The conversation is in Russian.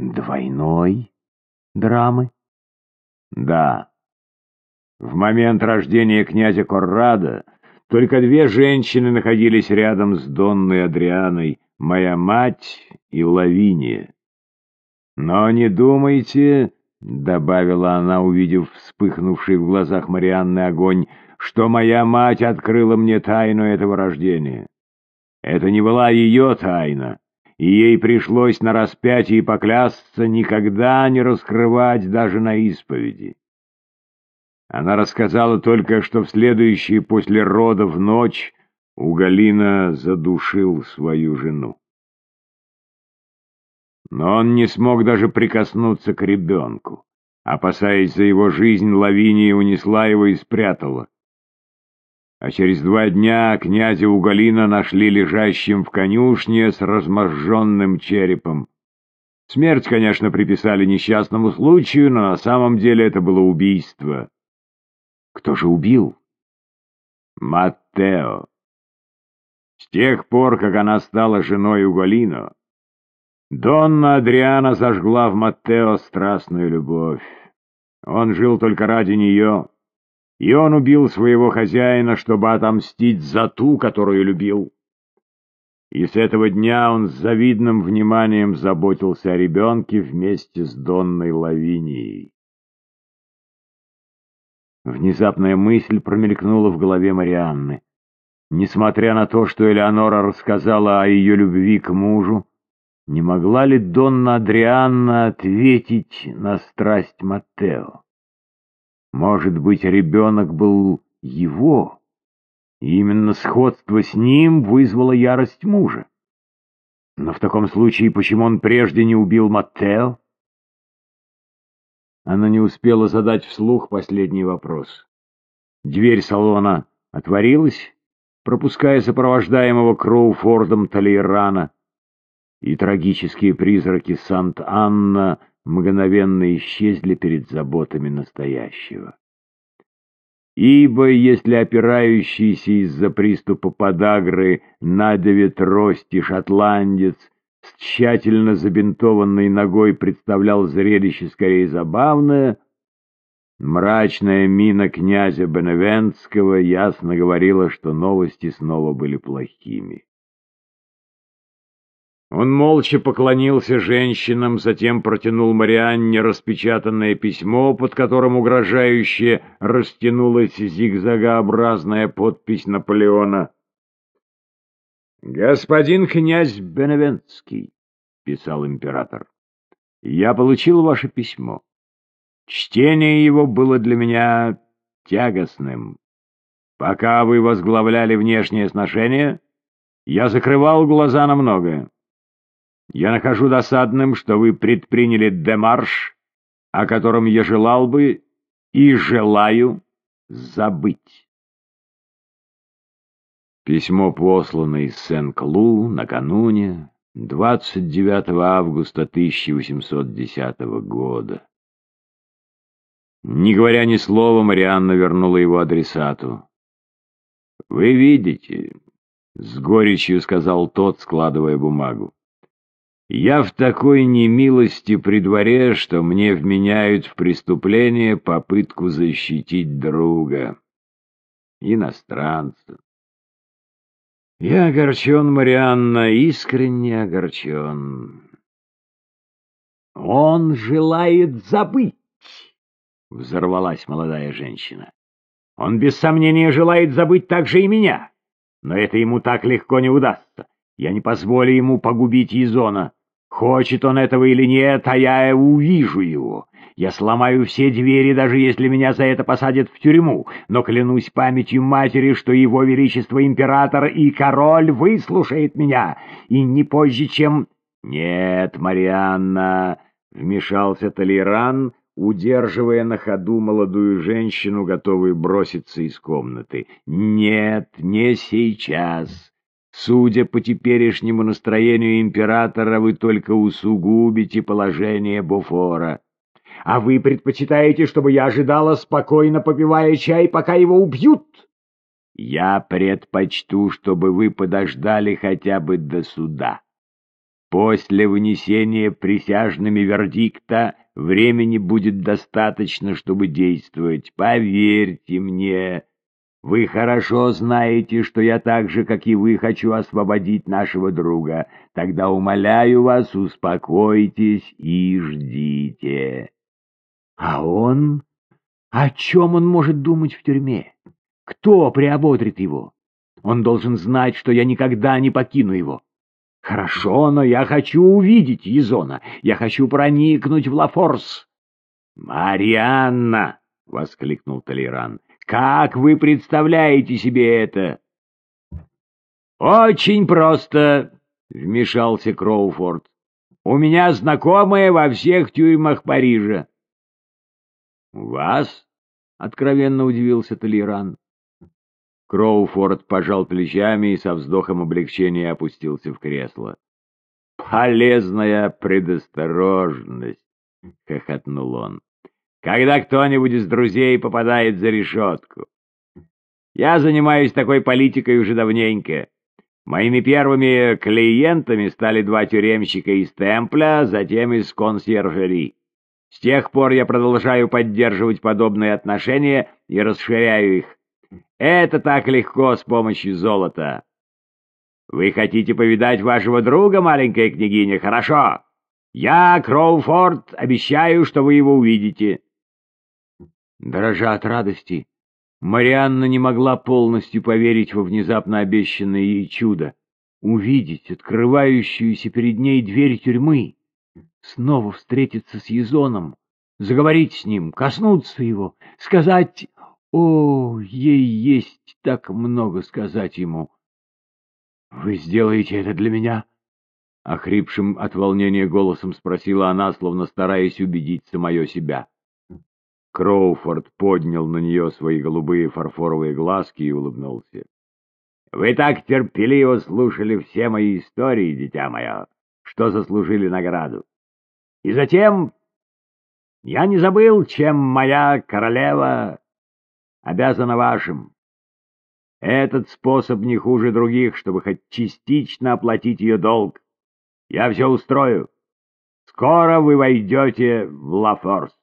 Двойной драмы? Да. В момент рождения князя Коррада только две женщины находились рядом с Донной Адрианой, моя мать и Лавиния. Но не думайте, — добавила она, увидев вспыхнувший в глазах Марианны огонь, — что моя мать открыла мне тайну этого рождения. Это не была ее тайна, и ей пришлось на распятии поклясться никогда не раскрывать даже на исповеди. Она рассказала только, что в следующую после родов ночь Угалина задушил свою жену. Но он не смог даже прикоснуться к ребенку. Опасаясь за его жизнь, Лавиния унесла его и спрятала. А через два дня князя Угалина нашли лежащим в конюшне с разможженным черепом. Смерть, конечно, приписали несчастному случаю, но на самом деле это было убийство. Кто же убил? Маттео. С тех пор, как она стала женой Уголино, Донна Адриана зажгла в Маттео страстную любовь. Он жил только ради нее. И он убил своего хозяина, чтобы отомстить за ту, которую любил. И с этого дня он с завидным вниманием заботился о ребенке вместе с Донной Лавинией. Внезапная мысль промелькнула в голове Марианны. Несмотря на то, что Элеонора рассказала о ее любви к мужу, не могла ли Донна Адрианна ответить на страсть Маттео? Может быть, ребенок был его, и именно сходство с ним вызвало ярость мужа. Но в таком случае почему он прежде не убил Маттео? Она не успела задать вслух последний вопрос. Дверь салона отворилась, пропуская сопровождаемого Кроуфордом Толейрана, и трагические призраки Сант-Анна мгновенно исчезли перед заботами настоящего. Ибо если опирающийся из-за приступа подагры на девять трости шотландец с тщательно забинтованной ногой представлял зрелище скорее забавное, мрачная мина князя Беневентского ясно говорила, что новости снова были плохими. Он молча поклонился женщинам, затем протянул Марианне распечатанное письмо, под которым угрожающе растянулась зигзагообразная подпись Наполеона. «Господин князь Беневентский», — писал император, — «я получил ваше письмо. Чтение его было для меня тягостным. Пока вы возглавляли внешние сношения, я закрывал глаза на многое. Я нахожу досадным, что вы предприняли демарш, о котором я желал бы и желаю забыть. Письмо послано из Сен-Клу накануне 29 августа 1810 года. Не говоря ни слова, Марианна вернула его адресату. «Вы видите», — с горечью сказал тот, складывая бумагу. Я в такой немилости при дворе, что мне вменяют в преступление попытку защитить друга, иностранца. Я огорчен, Марианна, искренне огорчен. Он желает забыть, — взорвалась молодая женщина. Он без сомнения желает забыть также и меня, но это ему так легко не удастся. Я не позволю ему погубить Езона. Хочет он этого или нет, а я увижу его. Я сломаю все двери, даже если меня за это посадят в тюрьму, но клянусь памятью матери, что его величество император и король выслушает меня, и не позже, чем... Нет, Марианна, — вмешался Толеран, удерживая на ходу молодую женщину, готовую броситься из комнаты. Нет, не сейчас. Судя по теперешнему настроению императора, вы только усугубите положение Буфора. А вы предпочитаете, чтобы я ожидала, спокойно попивая чай, пока его убьют? Я предпочту, чтобы вы подождали хотя бы до суда. После вынесения присяжными вердикта времени будет достаточно, чтобы действовать. Поверьте мне, вы хорошо знаете, что я так же, как и вы, хочу освободить нашего друга. Тогда умоляю вас, успокойтесь и ждите. А он? О чем он может думать в тюрьме? Кто приободрит его? Он должен знать, что я никогда не покину его. Хорошо, но я хочу увидеть Езона. Я хочу проникнуть в Лафорс. Марианна! — воскликнул Толеран. Как вы представляете себе это? Очень просто, — вмешался Кроуфорд. У меня знакомые во всех тюрьмах Парижа. «Вас?» — откровенно удивился Толеран. Кроуфорд пожал плечами и со вздохом облегчения опустился в кресло. «Полезная предосторожность!» — хохотнул он. «Когда кто-нибудь из друзей попадает за решетку. Я занимаюсь такой политикой уже давненько. Моими первыми клиентами стали два тюремщика из Темпля, затем из консьержери. С тех пор я продолжаю поддерживать подобные отношения и расширяю их. Это так легко с помощью золота. Вы хотите повидать вашего друга, маленькая княгиня? Хорошо. Я, Кроуфорд, обещаю, что вы его увидите. Дрожа от радости, Марианна не могла полностью поверить во внезапно обещанное ей чудо — увидеть открывающуюся перед ней дверь тюрьмы, снова встретиться с Езоном, заговорить с ним, коснуться его, сказать о, ей есть так много сказать ему. «Вы сделаете это для меня?» Охрипшим от волнения голосом спросила она, словно стараясь убедить самое себя. Кроуфорд поднял на нее свои голубые фарфоровые глазки и улыбнулся. «Вы так терпеливо слушали все мои истории, дитя мое, что заслужили награду. И затем я не забыл, чем моя королева обязана вашим. Этот способ не хуже других, чтобы хоть частично оплатить ее долг. Я все устрою. Скоро вы войдете в Лафорс.